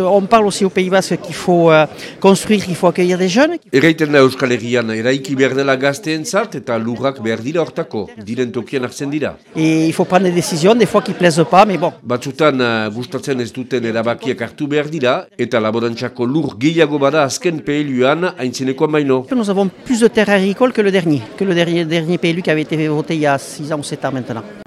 qu'on parle aussi au Pays Basque qu'il faut euh, construire, qu'il faut accueillir des jeunes. Erraiten da Euskal Herrian, eraiki behar dela gazteentzat eta lurrak behar dira hortako, diren tokian hartzen dira. Et il faut prendre des décisions, des fois qui plaisent pas, mais bon. Batzutan euh, gustatzen ez duten erabakiak hartu behar dira, eta laborantzako lur gehiago bada azken PLUan haintzinekoan baino. Nous avons plus de terres agricoles que le dernier, que le dernier, dernier PLU qui avait été voté il y a 6 ans ou 7 ans maintenant.